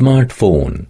smartphone.